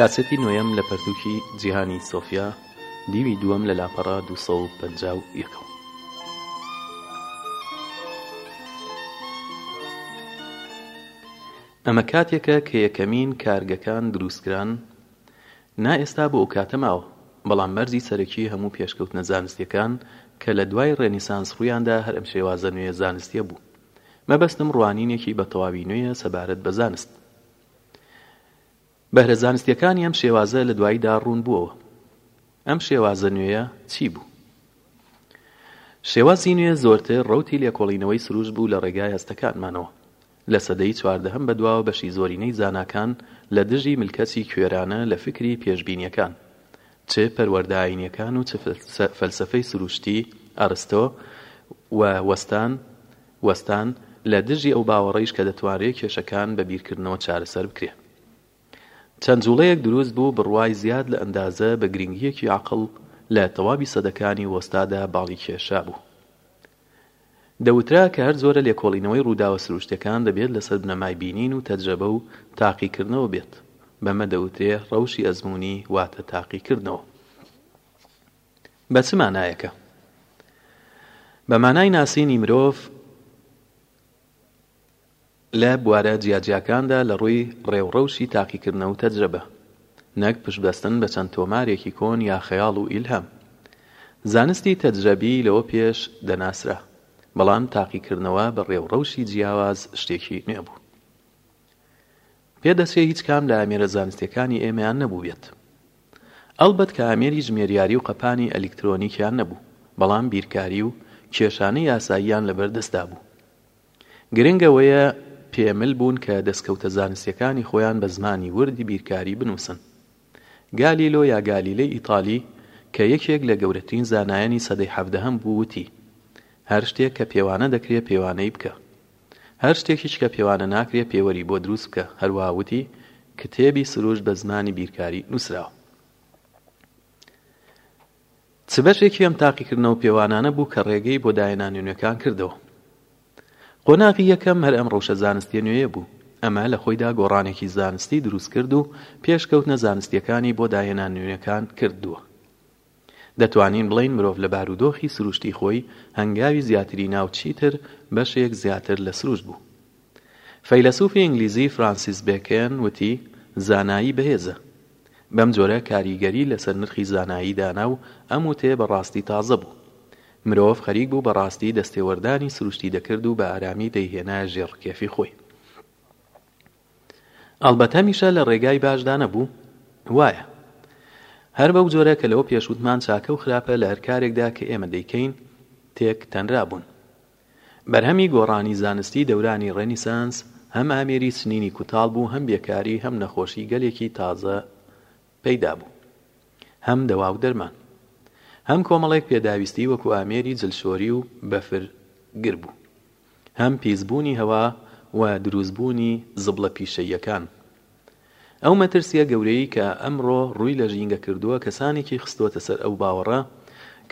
کاسێتی نۆیەم لە پەرتووکی جیهانی سۆفیا دیوی دووەم لە لاپەڕە دوو سەد و پەنجا و یەک. ئەمە کاتێکە کە یەکەمین کارگەکان دروستکران، نا ئێستا بۆ ئەو کاتە ماوە، بەڵام مەرجی سەرەکی هەموو پێشکەوتنە زانستییەکان کە لە دوای ڕێنیسانس ڕوویاندا هەر ئەم شێوازە نوێ زانستییە بوو. مەبەستم ڕوانینێکی بە تەواوی نوێیە سەبارەت بە زانست. بەهرە زانستییەکانی ئەم شێوازە لە دواییدا ڕوون بووەوە. ئەم شێوازە نوێیە چی بوو؟ شێوازی نوێ زۆرتر ڕەوتی لێکۆڵینەوەی سروشت بوو لە ڕێگای هەستەکانمانەوە. لە سەدەی چواردەهەم بەدواوە بەشی زۆرینەی زاناکان لە دژی ملکەچی کوێرانە لە فیکری پێشبینییەکان، چ پەروەردە ئایینییەکان و چ فەلسەفەی سروشتی، ئەرستۆ، و وەستان، وەستان لە دژی ئەو باوەڕەیش کە دەتوانرێ کێشەکان بە بیرکردنەوە چارەسەر بکرێ. چەند جووڵەیەک دروست بوو، بڕوای زیاد لە ئەندازە بە گرینگییەکی عەقڵ لە تەواوی سەدەکانی وەستادا باڵی کێشا بوو. دەوترا کە هەر جۆرە لێکۆڵینەوەی ڕووداوە سروشتیەکان دەبێت لە سەر بنەمای بینین و تەجرەبە و تاقیکردنەوە بێت. بەمە دەوترێ ڕەوشی ئەزموونی واتە تاقیکردنەوە. بە چ مانایەکە؟ بە مانای ناسینی مرۆڤ لە بوارە جیاجیاکاندا لە ڕووی ڕێوڕەوشی تاقیکردنە و تەجرەبە، نەک پشتبەستن بە چەند تۆمارێکی کۆن یا خەیاڵ و ئیلهام. زانستی تەجرەبی لەوە پێش دەناسرا، بەڵام تاقیکردنەوە بە ڕێوڕەوشی جیاواز شتێکی نوێ بوو. پێ دەچێ هیچ کام لە ئامێرە زانستیەکانی ئێمەیان نەبووبێت. ئەڵبەت کە ئامێری ژمێریاری و قەپانی ئەلیکترۆنیکیان نەبوو، بەڵام بیرکاری و کێشانەی یاساییان لەبەر دەستدا بوو. گرنگ ئەوەیە پێ مل بوون کە دەسکەوتە زانستیەکانی خۆیان بە زمانی وردی بیرکاری بنووسن. گالیلۆ یا گالیلەی ئیتالی کە یەکێک لە گەورەترین زانایانی سەدەی حەڤدەهەم بوو وتی، هەر شتێک کە پێوانە دەکرێ پێوانەی بکە. هەر شتێکیش کە پێوانە ناکرێ پێوەری بۆ دروست بکە، هەروەها وتی، کتێبی سروشت بە زمانی بیرکاری نووسراوە. چ بەشێکی ئەم تاقیکردنەوە پێوانانە بوو کە ڕێگەی بۆ داهێنانە نوێکان کردەوە؟ قۆناغی یەکەم هەر ئەم ڕەوشە زانستیە نوێیە بوو، ئەمە لە خۆیدا گۆڕانێکی زانستی دروست کرد و پێشکەوتنە زانستیەکانی بۆ داهێنانە نوێکان کردووە. دەتوانین بڵێین مرۆڤ لە بارودۆخی سروشتی خۆی هەنگاوی زیاتری نا و چیتر بەشێک زیاتر لە سروشت بوو. فەیلەسوفی ئینگلیزی فرانسیس بێکن وتی، زانایی بەهێزە. بەم جۆرە کاریگەری لەسەر نرخی زانایی دانا و ئەم وتەیە بە ڕاستی تازە بوو. مرۆڤ خەریک بوو بە ڕاستی دەستێوەردانی سروشتی دەکرد و بە ئارامی دەیهێنایە ژێر ڕکێفی خۆی. ئەڵبەت هەمیشە لە ڕێگای باشدا نەبوو؟ وایە. هەر بەو جۆرە کە لەوە پێش وتمان چاکە و خراپە لە هەر کارێکدا کە ئێمە دەیکەین، تێک تەنرابوون. بەرهەمی گۆڕانی زانستی دەورانی ڕێنیسانس هەم ئامێری چنینی کوتاڵ بوو هەم بێکاری هەم نەخۆشی گەلێکی تازە پەیدا بوو هەم دەوا و دەرمان. هەم کۆمەڵێک پێداویستی وەکو ئامێری جلشۆری و بەفر گر بوو. هەم پیسبوونی هەوا و دروستبوونی زبڵە پیشەییەکان. ئەو مەترسییە گەورەیەی کە ئەمڕۆ ڕووی لە ژینگە کردووە کەسانێکی خستووەتە سەر ئەو باوەڕە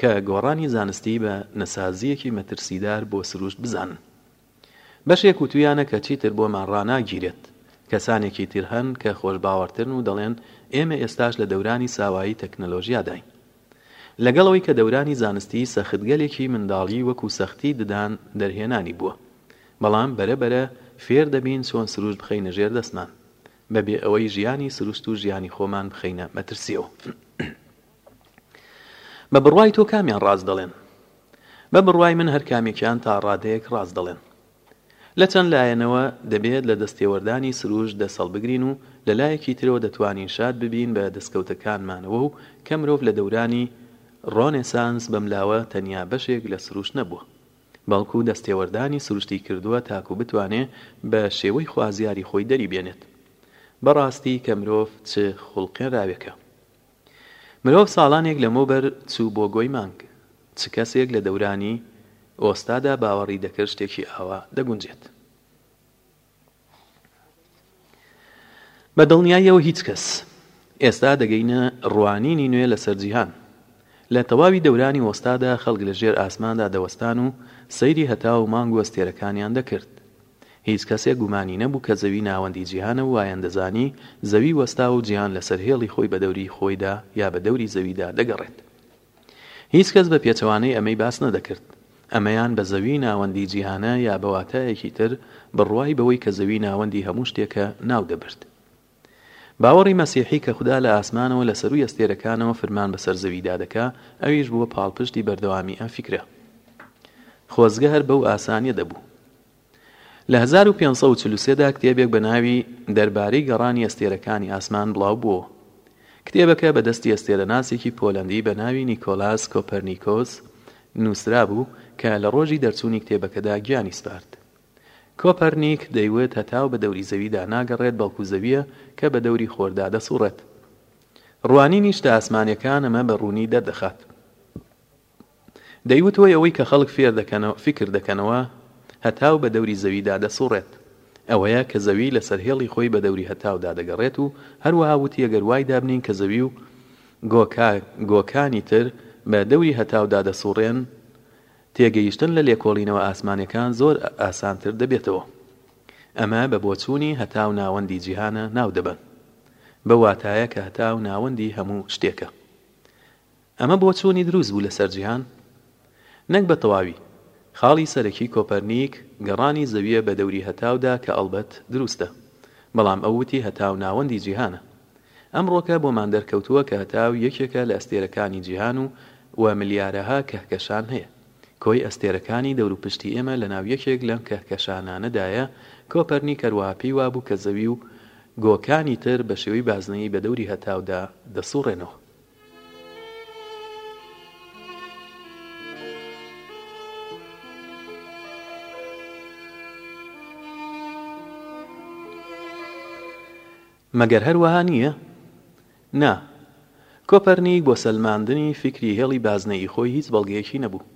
کە گۆڕانی زانستی بە نەسازییەکی مەترسیدار بۆ سروشت بزانن. بەشێک وتوویانە کە چیتر بۆمان ڕاناگیرێت. کەسانێکی تر هەن کە خۆشباوەڕترن و دەڵێن ئێمە ئێستاش لە دەورانی ساوایی تەکنەلۆژیاداین. لەگەڵ ئەوەی کە دەورانی زانستیی سەختگەلێکی منداڵیی وەکوو سەختیی ددان دەرهێنانی بووە، بەڵام بەرە بەرە فێر دەبین چۆن سروشت بخەینە ژێر دەستمان، بە بێ ئەوەی ژیانی سروشت و ژیانی خۆمان بخەینە مەترسییەوە. بە بڕوای تۆ کامیان ڕاست دەڵێن؟ بە بڕوای من هەر کامێکیان تا ڕادەیەک ڕاست دەڵێن. لە چەند لایەنەوە دەبێت لە دەستێوەردانی سروشت دەست هەڵبگرین و لە لایەکی ترەوە دەتوانین شاد ببین بە دەستکەوتەکانمانەوە و کە مرۆڤ لە دەورانی ڕۆنێسانس بەملاوە تەنیا بەشێک لە سروشت نەبووە بەڵکو دەستێوەردانی سروشتی کردووە تاکو بتوانێ بە شێوەی خوازیاری خۆی دەری بێنێت بەڕاستی کە مرۆڤ چ خوڵقێنراوێکە. مرۆڤ ساڵانێک لەمەوبەر چوو بۆ گۆی مانگ، چ کەسێک لە دەورانی ئۆستادا باوەڕی دەکرد شتێکی ئاوا دەگونجێت؟ بە دڵنیاییەوە هیچ کەس. ئێستا دەگەینە ڕوانینی نوێ لەسەر جیهان. لە تەواوی دەورانی ئۆستادا خەڵک لە ژێر ئاسماندا دەوەستان و سەیری هەتاو و مانگ و ئەستێرەکانیان دەکرد. هیچ کەسێک گومانی نەبوو کە زەوی ناوەندی جیهانە و وایان دەزانی زەوی وەستاوە و جیهان لەسەر هێڵی خۆی بە دەوری خۆیدا یا بە دەوری زەویدا دەگەڕێت. هیچ کەس بە پێچەوانەی ئەمەی باس نەدەکرد. ئەمەیان بە زەوی ناوەندی جیهانە یا بە واتایەکی تر بڕوای بەوەی کە زەوی ناوەندی هەموو شتێکە ناو دەبرد. باوەڕی مەسیحی کە خودا لە ئاسمانەوە لە سەرووی ئەستێرەکانەوە فرمان بەسەر زەویدا دەکا ئەویش بووە پاڵپشتی بەردەوامی ئەم فیکرە. خۆزگە هەر بەو ئاسانیە دەبوو. لە هەزار و پێنج سەد و چل و سێ دا کتێبێک بە ناوی دەربارەی گەڕانی ئەستێرەکانی ئاسمان بڵاو بووەوە. کتێبەکە بە دەستی ئەستێرەناسێکی پۆلەندی بە ناوی نیکۆلاس کۆپەرنیکۆس نووسرابوو کە لە ڕۆژی دەرچوونی کتێبەکەدا گیانی سپارد. کۆپەرنیک دەیوت هەتاو بە دەوری زەویدا ناگەڕێت بەڵکو زەویە کە بە دەوری خۆردا دەسوڕێت. ڕوانینی شتە ئاسمانیەکان ئەمە بە ڕوونی دەردەخات. دەیوت هۆی ئەوەی کە خەڵک فێر دەکەنەوە فیکر دەکەنەوە هەتاو بە دەوری زەویدا دەسوڕێت ئەوەیە کە زەوی لەسەر هێڵی خۆی بە دەوری هەتاودا دەگەڕێت و هەروەها وتی ئەگەر وای دابنین کە زەوی و گۆکا گۆکانی تر بە دەوری هەتاودا دەسوڕێن تێگەیشتن لە لێکۆڵینەوە ئاسمانیەکان زۆر ئاسانتر دەبێتەوە ئەمە بە بۆچوونی هەتاو ناوەندی جیهانە ناو دەبەن بەو واتایە کە هەتاو ناوەندی هەموو شتێکە ئەمە بۆچوونی دروست بوو لەسەر جیهان نەک بە تەواوی خاڵی سەرەکی کۆپەرنیک گەڕانی زەویە بە دەوری هەتاودا کە ئەڵبەت دروستە بەڵام ئەو وتی هەتاو ناوەندی جیهانە ئەمڕۆکە بۆمان دەرکەوتووە کە تاو یەکێکە لە ئەستێرەکانی جیهان و و ملیارەها کەهکەشان هەیە. کۆی ئەستێرەکانی دەوروپشتی ئێمە لەناو یەکێک لەم کەهکەشانانەدایە، کۆپەرنیک هەروەها پێی وابوو کە زەوی و گۆکانی تر بە شێوەی بازنەیی بە دەوری هەتاودا دەسوڕێنەوە. مەگەر هەر وەها نییە؟ نا. کۆپەرنیک بۆ سەلماندنی فیکری هێڵی بازنەیی خۆی هیچ بەڵگەیەکی نەبوو،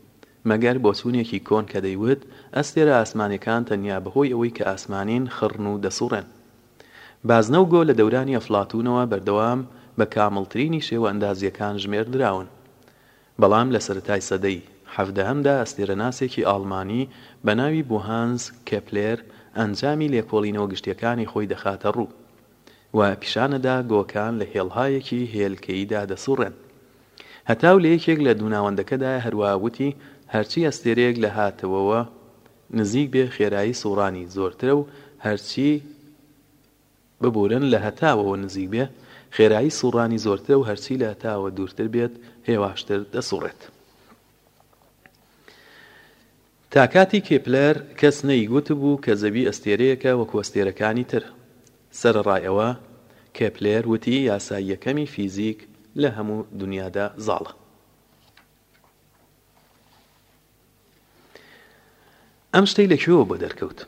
مەگەر بۆچوونێکی کۆن کە دەیوت ئەستێرە ئاسمانیەکان تەنیا بەهۆی ئەوەی کە ئاسمانین خڕن و دەسوڕێن. بازنە و گۆ لە دەورانی ئەفلاتوونەوە بەردەوام بە کامڵترینی شێوە ئەندازییەکان ژمێردراون. بەڵام لە سەرەتای سەدەی حەڤدەهەمدا ئەستێرەناسێکی ئاڵمانی بە ناوی بوهانز کێپلێر ئەنجامی لێکۆڵینەوە گشتییەکانی خۆی دەخاتە ڕوو و پیشانەدا گۆکان لە هێڵهایەکی هێلکەییدا دەسوڕێن هەتاو لە یەکێک لە دوو ناوەندەکەدایە هەروەها وتی هەرچی ئەستێرەیەک لە هاتەوەوە نزیک بێ خێرایی سوڕانی زۆرترە و هەرچی ببورن لە هەتاوەوە نزیک بێ خێرایی سوڕانی زۆرترە و هەرچی لە هەتاوە دوورتر بێت هێواشتر دەسوڕێت. تا کاتی کێپلەر کەس نەی گوتبوو کە زەوی ئەستێرەیەکە وەکو ئەستێرەکانی تر. سەرەڕای ئەوە کێپلێر وتی یاسای یەکەمی فیزیک لە هەموو دونیادا زاڵە. ئەم شتەی لە کوێوە بۆ دەرکەوت؟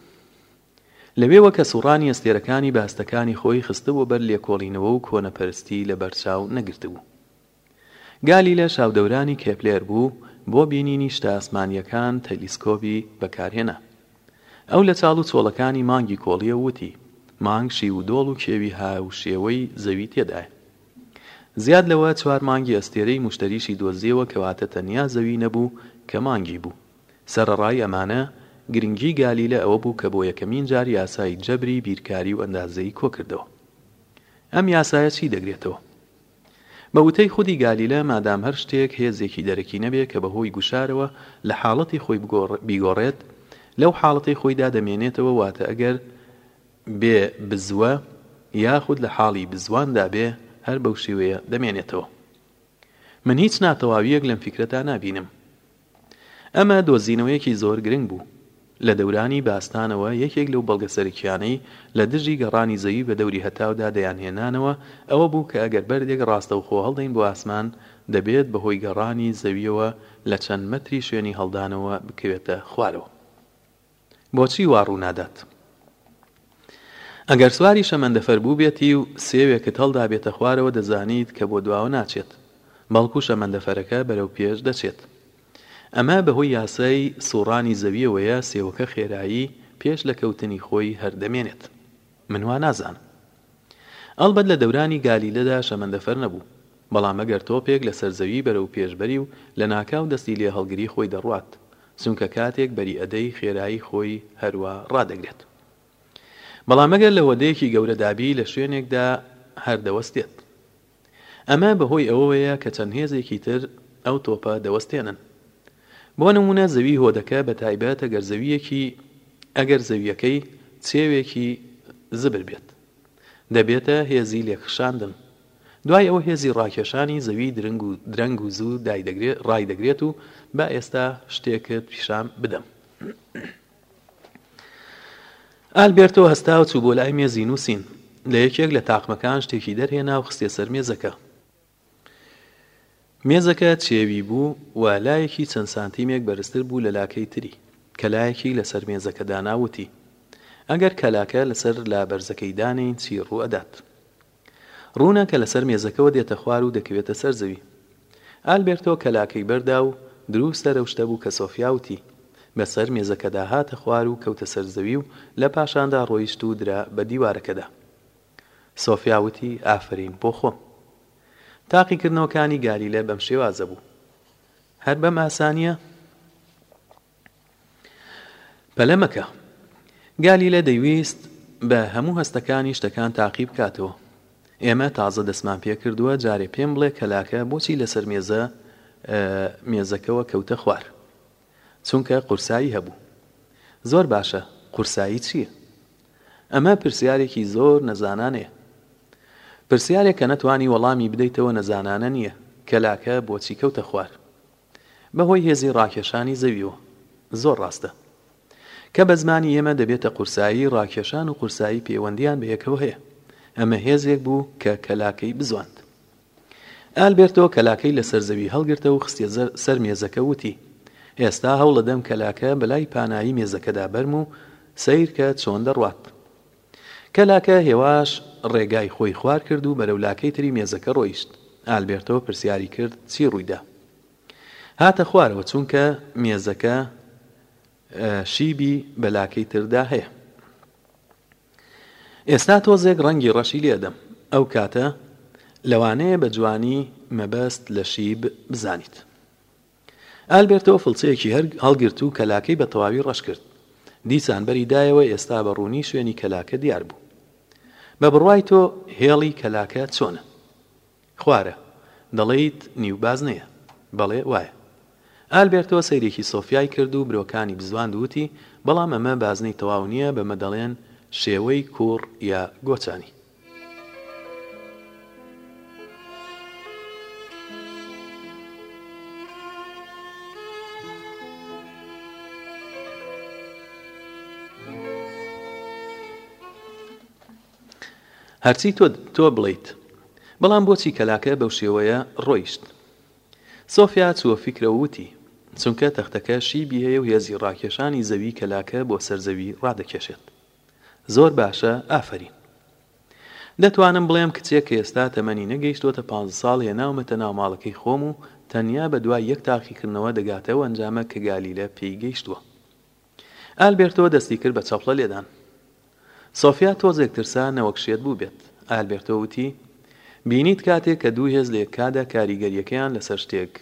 لەوێوە کە سوڕانی ئەستێرەکانی بە هەستەکانی خۆی خستبووە بەر لێکۆڵینەوە و کۆنەپەرستی لەبەر چاو نەگرتبوو. گالیلە شاودەورانی کێپلێر بوو، بۆ بینینی شتە ئاسمانییەکان تەلیسکۆبی بەکارهێنا. ئەو لە چاڵ و چۆڵەکانی مانگی کۆڵییە و وتی، مانگ شیو و دۆڵ و کێوی هاوشێوەی زەوی تێدایە. زیاد لەوە چوار مانگی ئەستێرەی موشتەریشی دۆزیەوە کەواتە تەنیا زەوی نەبوو کە مانگی بوو. سەرەڕای ئەمانە، گرنگی گالیلە ئەوە بوو کە بۆ یەکەمین جار یاسای جەبری بیرکاری و ئەندازەیی کۆکردەوە. ئەم یاسایە چی دەگرێتەوە؟ بە وتەی خودی گالیلە مادام هەر شتێک هێزێکی دەرەکی نەبێ کە بەهۆی گوشارەوە لە حاڵەتی خۆی بیگۆڕێت، لەو حاڵەتەی خۆیدا دەمێنێتەوە واتە ئەگەر بێ بزوە یاخود لە حاڵی بزواندا بێ هەر بەو شێوەیە دەمێنێتەوە. من هیچ ناتەواوییەک لەم فیکرەدا نابینم. ئەمە دۆزینەوەیەکی زۆر گرنگ بوو. لە دەورانی باستانەوە یەکێک لەو بەڵگە سەرەکییانەی لە دژی گەڕانی زەوی بە دەوری هەتاودا دەیانهێنانەوە ئەوە بوو کە ئەگەر بەردێک ڕاستەوخۆ هەڵدەین بۆ ئاسمان دەبێت بە هۆی گەڕانی زەوییەوە لە چەند مەتری شوێنی هەڵدانەوە بکەوێتە خوارەوە. بۆچی وا ڕوو نادات؟ ئەگەر سواری شەمەندەفەر بووبێتی و سێوێکت هەڵدابێتە خوارەوە دەزانیت کە بۆ دواوە ناچێت، بەڵکو شەمەندەفەرەکە بەرەو پێش دەچێت. ئەمە بەهۆی یاسای سوڕانی زەوییەوەیە سێوەکە خێرایی پێش لە کەوتنی خۆی هەر دەمێنێت. من وا نازانم. ئەڵبەت لە دەورانی گالیلەدا شەمەندەفەر نەبوو، بەڵام ئەگەر تۆپێک لەسەر زەوی بەرەو پێش بەری و لەناکاو دەستی لێ هەڵگری خۆی دەڕوات، چونکە کاتێک بەری ئەدەی خێرایی خۆی هەروا ڕادەگرێت. بەڵام ئەگەر لە هۆدەیەکی گەورەدابی لە شوێنێکدا هەر دەوەستێت. ئەمە بەهۆی ئەوەوەیە کە چەند هێزێکی تر ئەو تۆپە دەوەستێنن. بۆ نموونە زەوی هۆدەکە بە تایبەت ئەگەر زەوییەکی ئەگەر زەوییەکەی چێوێکی زبر بێت دەبێتە هێزی لێکخشاندن دوای ئەوە هێزی ڕاکێشانی زەوی درنگ و درەنگ و زوو دایدەگرێت ڕایدەگرێت و با ئێستا شتێکت پیشان بدەم. ئالبێرتۆ هەستا و چوو بۆ لای مێزی نووسین. لە یەکێک لە تاقمەکان شتێکی دەرهێنا و خستیە سەر مێزەکە. مێزەکە چێوی بوو و لایەکی چەند سانتیمێک بەرزتر بوو لە لاکەی تری. کەلایەکی لە سەر مێزەکە دانا و وتی، ئەگەر کەلاکە لە سەر لا بەرزەکەی دانێین چی ڕوو ئەدات؟ ڕوونە کە لەسەر مێزەکەوە دێتە خوار و دەکەوێتە سەر زەوی. ئالبێرتۆ کەلاکەی بەردا و دروست سەر ئەو شتە بوو کە سۆفیا وتی. بە سەر مێزەکەدا هاتە خوار و کەوتە سەر زەوی و لە پاشاندا ڕۆیشت و درا بە دیوارەکەدا. سۆفیا وتی، ئافەرین بۆ خۆم. تاقیکردنەوەکانی گالیلە بەم شێوازە بوو. هەر بەم ئاسانییە؟ پەلە مەکە. گالیلە دەیویست بە هەموو هەستەکانی شتەکان تاقی بکاتەوە. ئێمە تازە دەستمان پێ کردووە، جارێ پێم بڵێ کەلاکە بۆچی لەسەر مێزە مێزەکەوە کەوتە خوار؟ چونکە قورسایی هەبوو. زۆر باشە، قورسایی چییە؟ ئەمە پرسیارێکی زۆر نەزانانەیە. پرسیارێک کە نەتوانی وەڵامی بدەیتەوە نەزانانە نییە، کەلاکە بۆچی کەوتە خوار؟ بەهۆی هێزی ڕاکێشانی زەویەوە. زۆر ڕاستە. کە بە زمانی ئێمە دەبێتە قورسایی، ڕاکێشان و قورسایی پێوەندییان بە یەکەوە هەیە. ئەمە هێزێک بوو کە کەلاکەی بزواند. ئالبێرتۆ کەلاکەی لەسەر زەوی هەڵگرتە و خستیە سەر مێزەکە و وتی، ئێستا هەوڵەدەم کەلاکە بەلای پانایی مێزەکەدا بەرم و سەیرکە چۆن دەڕوات. کەلاکە هێواش ڕێگای خۆی خوار کرد و بەرەو لاکەی تری مێزەکە ڕۆیشت. ئالبێرتۆ پرسیاری کرد چی ڕوویدا؟ هاتە خوارەوە چونکە مێزەکە شیبی بە لاکەی تردا هەیە. ئێستا تۆزێک ڕەنگی ڕەشی لێ ئەدەم. ئەو کاتە لەوانەیە بە جوانی مەبەست لە شیب بزانیت. ئالبێرتۆ فڵچەیەکی هەڵگرت و کەلاکەی بە تەواوی ڕەش کرد. دیسان بەری دایەوە ئێستا بە ڕوونی شوێنی کەلاکە دیار بوو. بە بڕوای تۆ هێڵی کەلاکە چۆنە؟ خوارە. دەڵێیت نیو بازنەیە. بەڵێ وایە. ئالبێرتۆ سەیرێکی سۆفیای کرد و برۆکانی بزواند و وتی، بەڵام ئەمە بازنەی تەواو نییە بەمە دەڵێن شێوەی کووڕ یا گۆچانی. هەرچی تۆ تۆ بڵیت بەڵام بۆچی کەلاکە بەو شێوەیە ڕۆیشت سۆفیا چووە فیکرەوە وتی چونکە تەختەکە شیبی هەیە و هێزی ڕاکێشانی زەوی کەلاکە بۆ سەر زەوی ڕادەکێشێت زۆر باشە ئافەرین. دەتوانم بڵێم کچێک کە ئێستا تەمەنی نەگەیشتۆتە پانزە ساڵ هێناومەتە ناو ماڵەکەی خۆم و تەنیا بە دوای یەک تاقیکردنەوە دەگاتە ئەو ئەنجامە کە گالیلە پێی گەیشتووە. ئالبێرتۆ دەستی کرد بە چەپڵە لێدان. سۆفیا تۆزێک ترسا نەوەک شێت بووبێت. ئالبێرتۆ وتی، بینیت کاتێک کە دوو هێز لە یەککاتدا کاریگەرییەکەیان لەسەر شتێک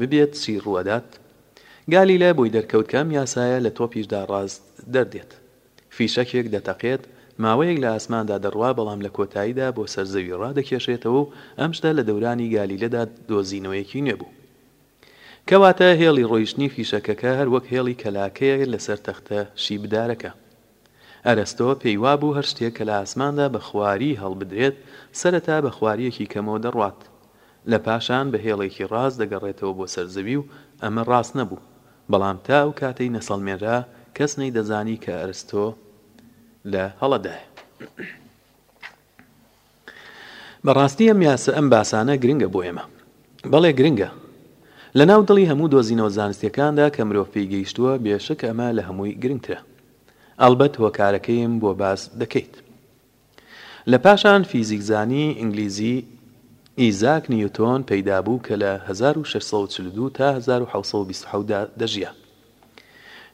ببێت چی ڕووئەدات؟ گالیلە بۆی دەرکەوت کە ئەم یاسایە لە تۆپیشدا ڕاست دەردێت. فیشەکێک دەتەقێت، ماوەیەک لە ئاسماندا دەڕوا بەڵام لە کۆتاییدا بۆ سەر زەوی ڕادەکێشێتەوە و ئەم شتە لە دەورانی گالیلەدا دۆزینەوەیەکی نوێ بوو. کەواتە هێڵی ڕۆیشتنی فیشەکەکە هەر وەک هێڵی کەلاکەیە لەسەر تەختە شیبدارەکە. ئەرەستۆ پێی وابوو هەر شتێک کە لە ئاسماندا بە خواری هەڵبدرێت، سەرەتا بە خوارییەکی کەمەوە دەڕوات، لە پاشان بە هێڵێکی ڕاست دەگەڕێتەوە بۆ سەر زەوی و ئەمە ڕاست نەبوو، بەڵام تا ئەو کاتەی نەسەڵمێنرا کەس نەیدەزانی کە ئەرەستۆ لە هەڵەدایە. بەڕاستی ئەم یاسە ئەم باسانە گرنگە بۆ ئێمە. بەڵێ گرنگە. لە ناو دڵی هەموو دۆزینەوە زانستیەکاندا کە مرۆڤ پێی گەیشتووە بێشک ئەمە لە هەمووی گرنگترە. ئەڵبەت هۆکارەکەیم بۆ باس دەکەیت. لە پاشان فیزیکزانی ئینگلیزی ئیزاک نیوتۆن پەیدا بوو کە لە هەزار و شەش سەد و چل و دوو تا هەزار و حەوت سەد و بیست و حەوت دا دەژیا.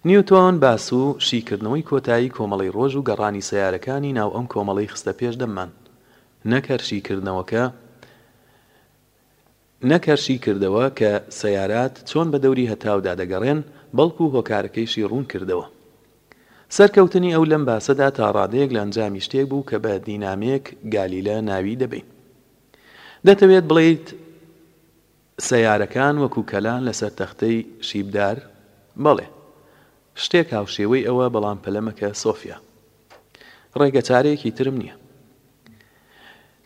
نیوتۆن، باس و شیکردنەوەی کۆتایی کۆمەڵەی ڕۆژ و گەڕانی سەیارەکانی ناو ئەم کۆمەڵەی خستە پێش دەممان. نەک هەر شیکردنەوەکە، نەک هەر شیکردەوە کە سەیارات چۆن بە دەوری هەتاودا دەگەڕێن، بەڵکو هۆکارەکەیشی ڕوون کردەوە. سەرکەوتنی ئەو لەم باسەدا تا ڕادەیەک لە ئەنجامی شتێک بوو کە بە دینامێک گالیلە ناوی دەبەین. دەتەوێت بڵێیت، سەیارەکان وەکو کەلان لەسەر تەختەی شیبدار؟ بەڵێ. شتێک هاوشێوەی ئەوە بەڵام پەلەمەکە سۆفیا. ڕێگە چارەیەکی ترم نییە.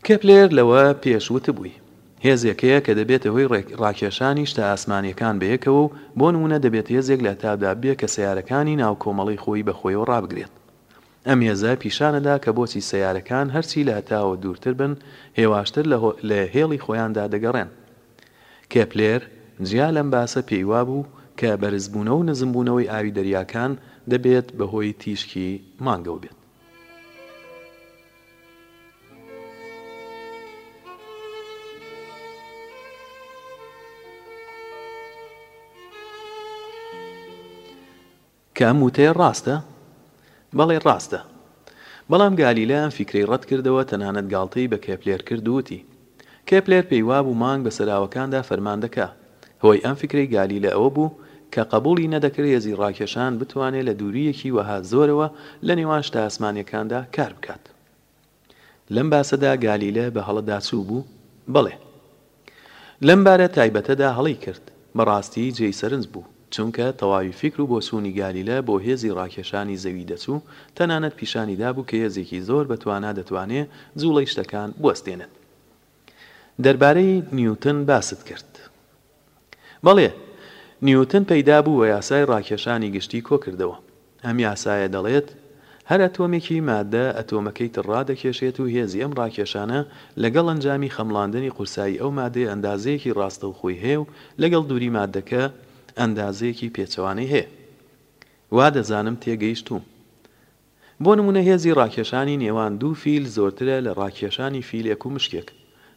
کێپلێر لەوە پێش وتبووی، هێزێک هەیە کە دەبێتە هۆی ڕێک ڕاکێشانی شتە ئاسمانیەکان بەیەکەوە و بۆ نموونە دەبێت هێزێک لە تا داببێ کە سەیارەکانی ناو کۆمەڵەی خۆی بە خۆیەوە ڕابگرێت. ئەم هێزە پیشانەدا کە بۆچی سەیارەکان هەرچی لە هەتاوە دوورتر بن، هێواشتر لە لە هێڵی خۆیاندا دەگەڕێن. کێپلێر جیا لەم باسە پێی وابوو کە بەرزبوونەوە و نزمبوونەوەی ئاوی دەریاکان دەبێت بەهۆی تیشکی مانگەوە بێت. کە ئەم وتەیە ڕاستە؟ بەڵێ ڕاستە. بەڵام گالیلە ئەم فیکرەی ڕەت کردەوە، تەنانەت گاڵتەی بە کێپلێر کرد و وتی، کێپلێر پێی وابوو مانگ بە سەراوەکاندا فەرمان دەکا. هۆی ئەم فیکرەی گالیلە ئەوە بوو، کە قەبووڵی نەدەکرد هێزی ڕاکێشان بتوانێ لە دوورییەکی وەها زۆرەوە لە نێوان شتە ئاسمانییەکاندا کار بکات. لەم باسەدا گالیلە بە هەڵەدا چوو بوو؟ بەڵێ. لەم بارە تایبەتەدا هەڵەی کرد، بە ڕاستی جێی سەرنج بوو، چونکە تەواوی فیکر و بۆچوونی گالیلە بۆ هێزی ڕاکێشانی زەوی دەچوو، تەنانەت پیشانی دابوو کە هێزێکی زۆر بە توانا دەتوانێ جووڵەی شتەکان بوەستێنێت. دەربارەی نیوتن باست کرد. بەڵێ، نیوتن پەیدا بوو و یاسای ڕاکێشانی گشتی کۆ کردەوە. ئەم یاسایە دەڵێت، هەر ئەتۆمێکی ماددە ئەتۆمەکەی تر ڕادەکێشێت و هێزی ئەم ڕاکێشانە لەگەڵ ئەنجامی خەمڵاندنی قورسایی ئەو ماددەیە ئەندازەیەکی ڕاستەوخۆی هەیە و لەگەڵ دووری ماددەکە ئەندازەیەکی پێچەوانەی هەیە. وا دەزانم تێگەیشتووم. بۆ نموونە هێزی ڕاکێشانی نێوان دوو فیل زۆرترە لە ڕاکێشانی فیلێک و مشکێک،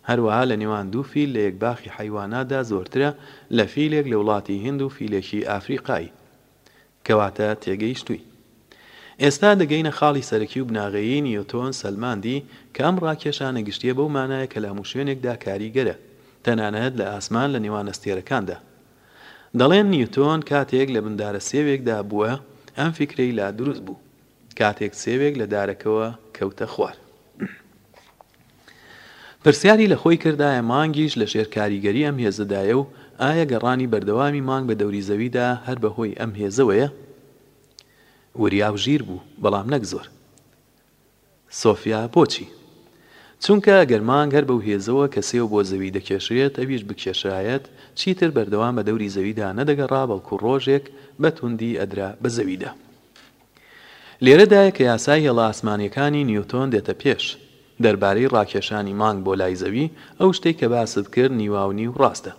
هەروەها لە نێوان دوو فیل لە یەک باخی حەیواناتدا زۆرترە لە فیلێک لە وڵاتی هیند و فیلێکی ئافریقایی. کەواتە تێگەیشتووین. ئێستا دەگەینە خاڵی سەرەکی و بناغەیی، نیۆتۆن سەلماندی کە ئەم ڕاکێشانە گشتییە بەو مانایە کە لە هەموو شوێنێکدا کاریگەرە، تەنانەت لە ئاسمان لە نێوان ئەستێرەکاندا. دەڵێن نیوتۆن کاتێک لە بن دارە سێوێکدا بووە، ئەم فیکرەی لا دروست بوو، کاتێک سێوێک لە دارەکەوە کەوتە خوار. پرسیاری لە خۆی کرد ئایا مانگیش لە ژێر کاریگەری ئەم هێزەدایە و ئایا گەڕانی بەردەوامی مانگ بە دەوری زەویدا هەر بە هۆی ئەم هێزەوەیە؟ وریا و ژیر بوو، بەڵام نەک زۆر. سۆفیا، بۆچی؟ چونکە گەر مانگ هەر بەو هێزەوە کە سێو بۆ زەوی دەکێشرێت ئەویش بکێشرایەت چیتر بەردەوام بە دەوری زەویدا نەدەگەڕا بەڵکو ڕۆژێک بە توندی ئەدرا بە زەویدا. لێرەدایە کە یاسای هێڵە ئاسمانیەکانی نیوتۆن دێتە پێش دەربارەی ڕاکێشانی مانگ بۆ لای زەوی، ئەو شتەی کە باست کرد نیواونیو ڕاستە.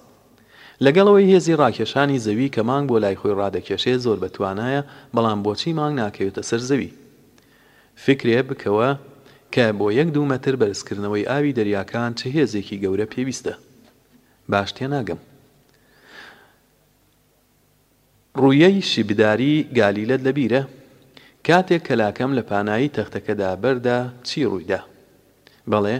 لەگەڵ ئەوەی هێزی ڕاکێشانی زەوی کە مانگ بۆ لای خۆی ڕادەکێشێ زۆر بە توانایە بەڵام بۆچی مانگ ناکەوێتە سەر زەوی؟ فکرێ بکەوە کە بۆ یەک دوو مەتر بەرزکردنەوەی ئاوی دەریاکان چ هێزێکی گەورە پێویستە. باش تێناگەم. ڕوویەی شیبداری گالیلەت لە بیرە؟ کاتێک کەلاکەم لە پانایی تەختەکەدا بەردا چی ڕوویدا؟ بەڵێ،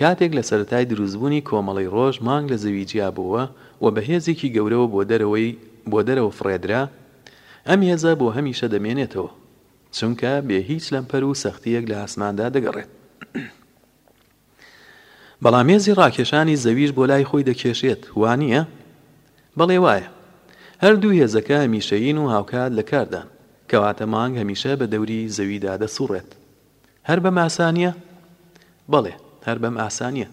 کاتێک لە سەرەتای دروستبوونی کۆمەڵەی ڕۆژ مانگ لە زەوی جیابۆوە و بە هێزێکی گەورەوە بۆ دەرەوەی بۆ دەرەوە فڕێدرا، ئەم هێزە بۆ هەمیشە دەمێنێتەوە. چونکە بێ هیچ لەمپەر و سەختییەک لە ئاسماندا دەگەڕێت. بەڵام هێزی ڕاکێشانی زەویش بۆ لای خۆی دەکێشێت، وا نییە؟ بەڵێ وایە. هەردوو هێزەکە هەمیشەیین و هاوکات لەکاردان، کەواتە مانگ هەمیشە بە دەوری زەویدا دەسوڕێت. هەر بەم ئاسانییە؟ بەڵێ، هەر بەم ئاسانییە.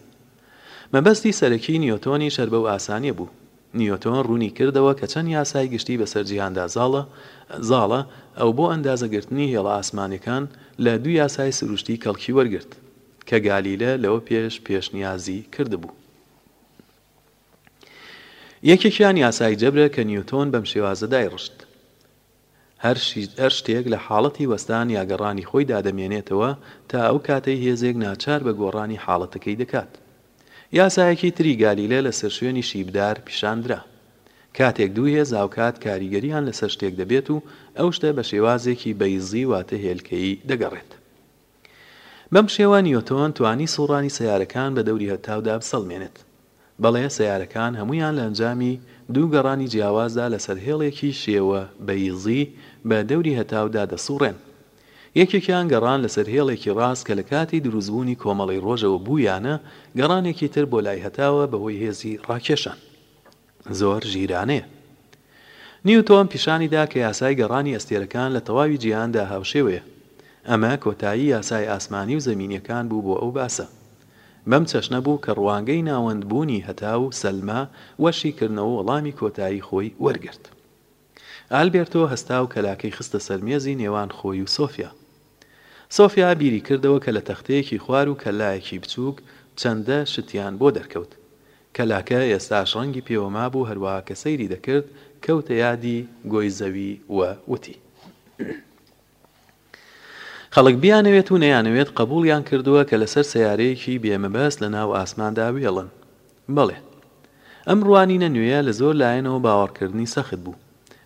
مەبەستی سەرەکیی نیۆتۆنیش هەر بەو ئاسانییە بوو. نیۆتۆن ڕوونی کردەوە کە چەند یاسای گشتی بەسەر جیهاندا زاڵە، زاڵە، ئەو بۆ ئەندازە گرتنی هێڵە ئاسمانیەکان لە دوو یاسای سروشتی کەڵکی وەرگرت کە گالیلە لەوە پێش پێشنیازی کردبوو. یەکێکیان یاسای جەبرە کە نیۆتۆن بەم شێوازە دایڕشت. هەر شتێک لە حاڵەتی وەستان یا گەڕانی خۆیدا دەمێنێتەوە تا ئەو کاتەی هێزێک ناچار بە گۆڕانی حاڵەتەکەی دەکات. یاسایەکی تری گالیلە لەسەر شوێنی شیبدار پیشاندرا. کاتێک دوو هێز هاوکات کاریگەرییان لەسەر شتێک دەبێت و ئەو شتە بە شێوازێکی بەیزی واتە هێلکەیی دەگەڕێت. بەم شێوە نیۆتۆن توانی سوڕانی سەیارەکان بە دەوری هەتاودا بسەڵمێنێت. بەڵێ سەیارەکان هەموویان لە ئەنجامی دوو گەڕانی جیاوازدا لەسەر هێڵێکی شێوە بەیزی بە دەوری هەتاودا دەسوڕێن. یەکێکیان گەڕان لەسەر هێڵێکی ڕاست کە لە کاتی دروستبوونی کۆمەڵەی ڕۆژەوە بوویانە، گەڕانێکی تر بۆ لای هەتاوە بەهۆی هێزی ڕاکێشان. زۆر ژیرانەیە. نیوتۆن پیشانی دا کە یاسای گەڕانی ئەستێرەکان لە تەواوی جیهاندا هاوشێوەیە. ئەمە کۆتایی یاسای ئاسمانی و زەمینیەکان بوو بۆ ئەو باسە. بەم چەشنە بوو کە ڕوانگەی ناوەند بوونی هەتاو سەلما و شیکردنەوە وەڵامی کۆتایی خۆی وەرگرت. ئالبێرتۆ هەستا و کەلاکەی خستە سەر مێزی نێوان خۆی و سۆفیا. سۆفیا بیری کردەوە کە لە تەختەیەکی خوار و کەلایەکی بچووک چەندە شتیان بۆ دەرکەوت. کەلاکە ئێستاش ڕەنگی پێوە مابوو هەروا کە سەیری دەکرد کەوتە یادی گۆی زەوی و وتی. خەڵک بیانەوێت و نەیانەوێت قەبوڵیان کردووە کە لەسەر سەیارەیەکی بێ مەبەست لە ناو ئاسماندا وێڵن. بەڵێ. ئەم ڕوانینە نوێیە لە زۆر لایەنەوە باوەڕکردنی سەخت بوو.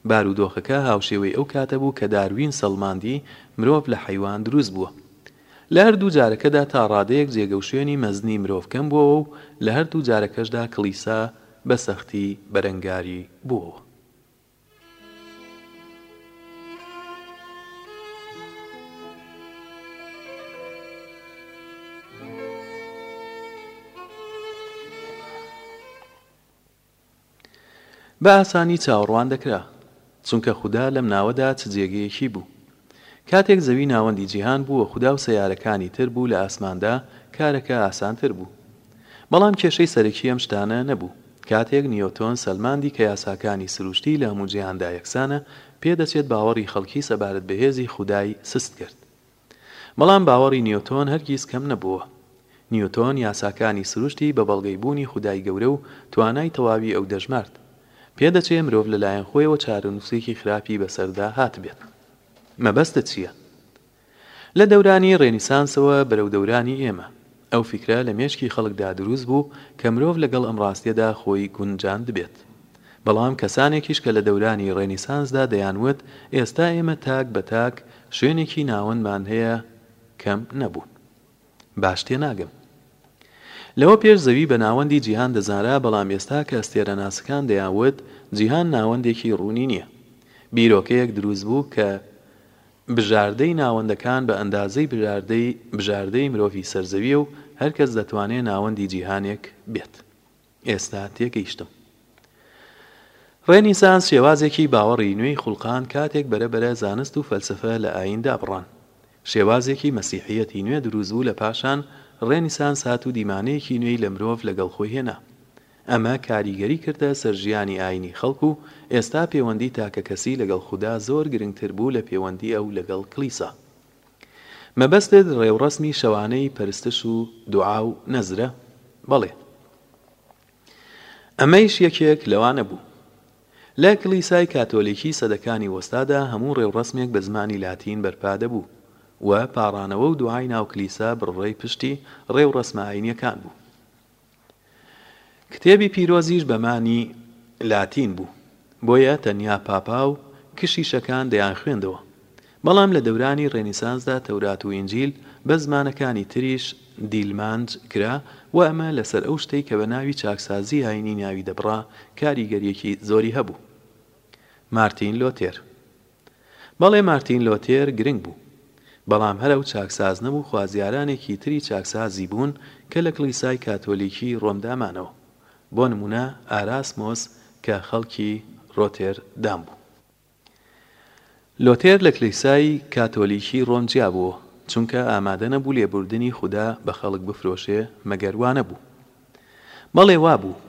بارودۆخەکە هاوشێوەی ئەو کاتە بوو کە داروین سەڵماندی مرۆڤ لە حەیوان دروست بووە. لە هەر دوو جارەکەدا تا ڕادەیەک جێگە و شوێنی مەزنی مرۆڤ کەم بووەوە و لە هەر دوو جارەکەشدا کڵیسا بە سەختی بەرەنگاری بووەوە. بە ئاسانی چاوەڕوان دەکرا، چونکە خودا لەم ناوەدا چ جێگەیەکی بوو، کاتێک زەوی ناوەندی جیهان بوو و خودا و سەیارەکانی تر بوو لە ئاسماندا، کارەکە ئاسانتر بوو. بەڵام کێشەی سەرەکی ئەم شتانە نەبوو. کاتێک نیۆتۆن سەلماندی کە یاساکانی سروشتی لە هەموو جیهاندا یەکسانە، پێدەچێت باوەڕی خەڵکی سەبارەت بە هێزی خودای سست کرد. بەڵام باوەڕی نیۆتۆن هەرگیز کەم نەبۆوە. نیۆتۆن یاساکانی سروشتی بە بەڵگەی بوونی خودای گەورە و توانای تەواوی ئەو دەژمارد. پێدەچێ مرۆڤ لە لایەن خۆیەوە چارەنووسێکی خراپی بەسەردا هاتبێت. مەبەستت چییە؟ لە دەورانی ڕێنیسانسەوە بەرەو دەورانی ئێمە، ئەو فیکرە لە مێشکی خەڵکدا دروست بوو کە مرۆڤ لەگەڵ ئەم ڕاستییەدا خۆی گونجاندبێت. بەڵام کەسانێکیش کە لە دەورانی ڕێنیسانسدا دەیانوت ئێستا ئێمە تاک بە تاک شوێنێکی ناوەندمان هەیە، کەم نەبوون. باش تێناگەم. لەوە پێش زەوی بە ناوەندی جیهان دەزانرا بەڵام ئێستا کە ئەستێرەناسەکان دەیان وت جیهان ناوەندێکی ڕوونی نییە. بیرۆکەیەک دروست بوو کە بژاردەی ناوەندەکان بە ئەندازەی بژاردەی بژاردەی مرۆڤی سەر زەوییە و هەر کەس دەتوانێ ناوەندی جیهانێک بێت. ئێستا تێگەیشتم. ڕێنیسانس شێوازێکی باوەڕی نوێی خوڵقاند کاتێک بەرە بەرە زانست و فەلسەفە لە ئایین دابڕان. شێوازێکی مەسیحییەتی نوێ دروست بوو لە پاشان ڕێنیسانس هات و دیمانەیەکی نوێی لە مرۆڤ لەگەڵ خۆی هێنا. ئەمە کاریگەری کردە سەر ژیانی ئایینی خەڵک و ئێستا پێوەندی تاکەکەسی لەگەڵ خودا زۆر گرنگتر بوو لە پێوەندی ئەو لەگەڵ کڵیسا. مەبەستت ڕێوڕەسمی شەوانەی پەرستش و دوعا و نەزرە؟ بەڵێ. ئەمەیش یەکێک لەوانە بوو. لە کڵیسای کاتۆلیکی سەدەکانی وەستادا هەموو ڕێوڕەسمێک بە زمانی لاتین بەرپا دەبوو و پاڕانەوە و دوعای ناو کلیسا بڕڕەی پشتی ڕێوڕەسمە ئایینیەکان بوو. کتێبی پیرۆزیش بە مانی لاتین بوو، بۆیە تەنیا پاپا و کشیشەکان دەیانخوێندەوە. بەڵام لە دەورانی ڕێنیسانسدا تەورات و ئینجیل بە زمانەکانی تریش دیلمانج کرا و ئەمە لەسەر ئەو شتەی کە بە ناوی چاکسازی ئایینی ناوی دەبرا کاریگەرییەکی زۆری هەبوو. مارتین لۆتێر. بەڵێ مارتین لۆتێر گرنگ بوو، بەڵام هەر ئەو چاکساز نەبوو، خوازیارانێکی تری چاکسازی بوون کە لە کڵیسای کاتۆلیکی ڕۆمدا مانەوە، بۆ نموونە ئاراسمۆس کە خەڵکی ڕۆتێردام بوو. لۆتێر لە کلیسای کاتۆلیکی ڕۆم جیابووەوە، چونکە ئامادە نەبوو لێبوردنی خودا بە خەڵک بفرۆشێ، مەگەر وانەبوو؟ بەڵێ وا بوو.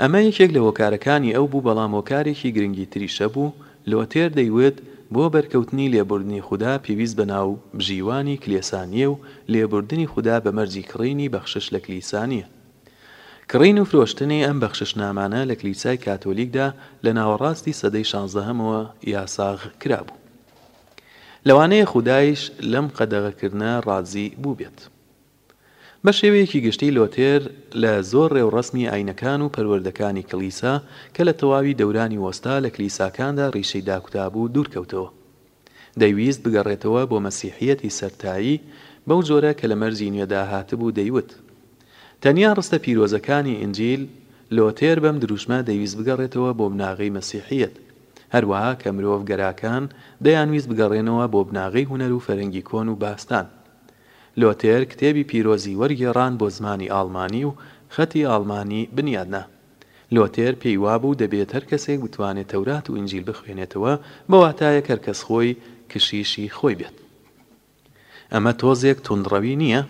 ئەمە یەکێک لە هۆکارەکانی ئەو بوو بەڵام هۆکارێکی گرنگی تریش هەبوو، لۆتێر دەیوت بۆ بەرکەوتنی لێبوردنی خودا پێویست بە ناوبژیوانی کلێسا نییە و لێبوردنی خودا بە مەرجی کڕینی بەخشش لە کلیسا نییە. کڕین و فرۆشتنی ئەم بەخششنامانە لە کلیسای کاتۆلیکدا لە ناوەڕاستی سەدەی شانزەهەمەوە یاساغ کرابوو. لەوانەیە خودایش لەم قەدەغەکردنە ڕازی بووبێت. بە شێوەیەکی گشتی لۆتێر لە زۆر ڕێوڕەسمی ئاینەکان و پەروەردەکانی کڵیسا کە لە تەواوی دەورانی وەستا لە کلیساکاندا ڕیشەی داکوتابوو دوور کەوتەوە. دەیویست بگەڕێتەوە بۆ مەسیحییەتی سەرتایی بەو جۆرە کە لە مەرجی نوێدا هاتبوو دەیوت تەنیا ڕستە پیرۆزەکانی ئینجیل لۆتێر بەم دروشمە دەیویست بگەڕێتەوە بۆ بناغەی مەسیحییەت هەروەها کە مرۆڤ گەراکان دەیانویست بگەڕێنەوە بۆ بناغەی هونەر و فەرهەنگی کۆن و باستان. لۆتێر کتێبی پیرۆزی وەرگێڕان بۆ زمانی ئاڵمانی و خەتی ئاڵمانی بنیاد نا. لۆتێر پێی وابوو دەبێت هەر کەسێک بتوانێت تەورات و ئینجیل بخوێنێتەوە، بە واتایەک هەر کەس خۆی کشیشی خۆی بێت. ئەمە تۆزێک توندڕەوی نییە؟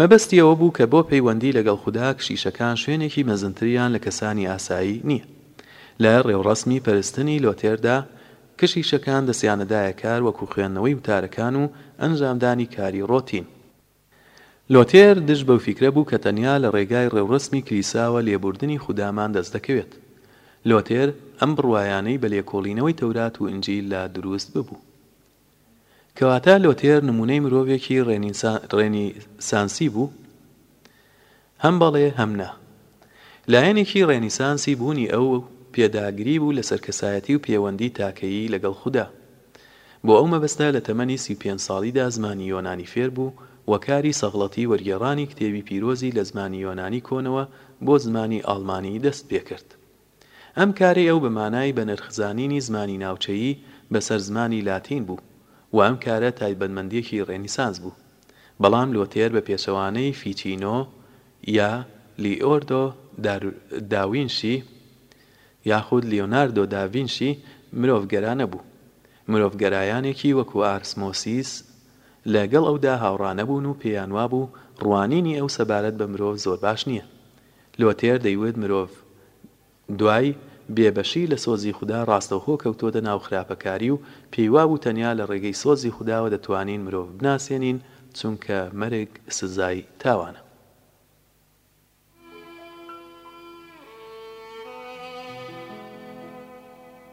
مەبەستی ئەوە بوو کە بۆ پەیوەندی لەگەڵ خودا کشیشەکان شوێنێکی مەزنتریان لە کەسانی ئاسایی نییە. لە ڕێوڕەسمی پەرستنی لۆتێردا، کشیشەکان دەستیانەدایە کار وەکو خوێندنەوەی وتارەکان و ئەنجامدانی کاری ڕۆتین. لۆتێر دژ بەو فیکرە بوو کە تەنیا لە ڕێگای ڕێوڕەسمی کلیساوە لێبوردنی خودامان دەست دەکەوێت. لۆتێر ئەم بڕوایانەی بە لێکۆڵینەوەی تەورات و ئنجیل لا دروست ببوو. کەواتە لۆتێر نمونەی مرۆڤێکی ڕێنیسانسی بوو. هەم بەڵێ هەم نا. لایەنێکی ڕێنیسانسی بوونی ئەو، پێداگری بوو لەسەر کەسایەتی و پێوەندی تاکەیی لەگەڵ خودا. بۆ ئەو مەبەستە لە تەمەنی سی و پێنج ساڵیدا زمانی یۆنانی فێر بوو و کاری سەغڵەتی وەرگێڕانی کتێبی پیرۆزی لە زمانی یۆنانی کۆنەوە بۆ زمانی ئاڵمانی دەست پێکرد. ئەم کارەی ئەو بە مانای بە نرخزانینی زمانی ناوچەیی بە سەر زمانی لاتین بوو و ئەم کارە تایبەتمەندیەکی ڕێنیسانس بوو. بەڵام لۆتێر بە پێچەوانەی فیچینۆ یا لیۆردۆ داوینشی یاخود لیۆناردۆ داڤینشی مرۆڤ گەرا نەبوو. مرۆڤ گەرایانێکی وەکو ئارسمۆسیس لە گەڵ ئەودا هاوڕا نەبوون و پێیان وابوو ڕوانینی ئەو سەبارەت بە مرۆڤ زۆر باش نیە لۆتێر دەیوت مرۆڤ دوای بێبەشی لە سۆزی خودا ڕاستەوخۆ کەوتۆتە ناو خراپەکاری و پێی وابوو تەنیا لە ڕێگەی سۆزی خوداوە دەتوانین مرۆڤ بناسێنین چونکە مەرگ سزای تاوانە.